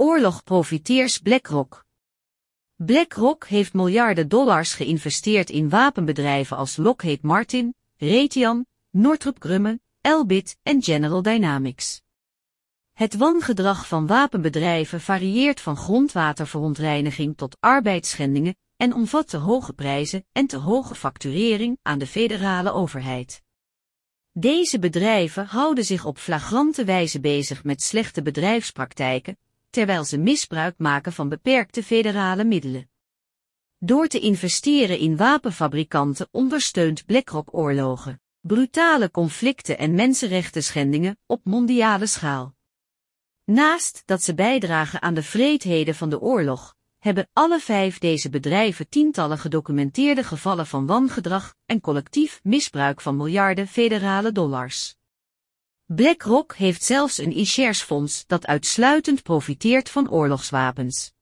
Oorlog-profiteers BlackRock. BlackRock heeft miljarden dollars geïnvesteerd in wapenbedrijven als Lockheed Martin, Raytheon, Northrop Grumman, Elbit en General Dynamics. Het wangedrag van wapenbedrijven varieert van grondwaterverontreiniging tot arbeidsschendingen en omvat te hoge prijzen en te hoge facturering aan de federale overheid. Deze bedrijven houden zich op flagrante wijze bezig met slechte bedrijfspraktijken, terwijl ze misbruik maken van beperkte federale middelen. Door te investeren in wapenfabrikanten ondersteunt BlackRock oorlogen, brutale conflicten en mensenrechten schendingen op mondiale schaal. Naast dat ze bijdragen aan de vreedheden van de oorlog, hebben alle vijf deze bedrijven tientallen gedocumenteerde gevallen van wangedrag en collectief misbruik van miljarden federale dollars. BlackRock heeft zelfs een e-shares fonds dat uitsluitend profiteert van oorlogswapens.